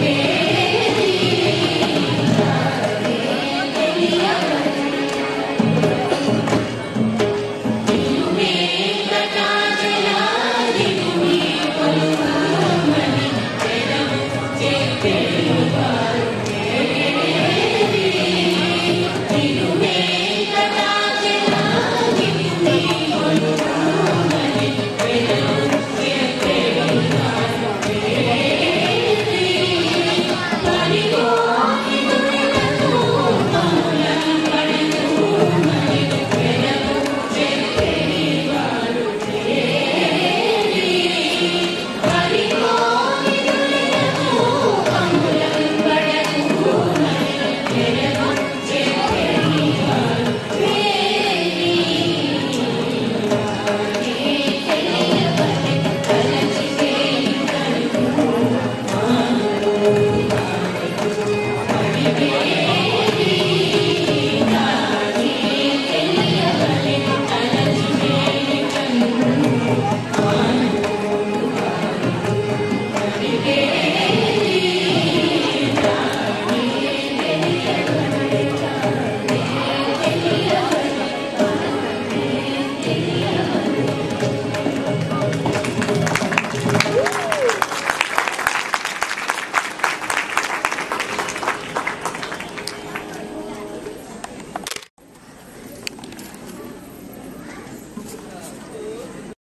Amen. be.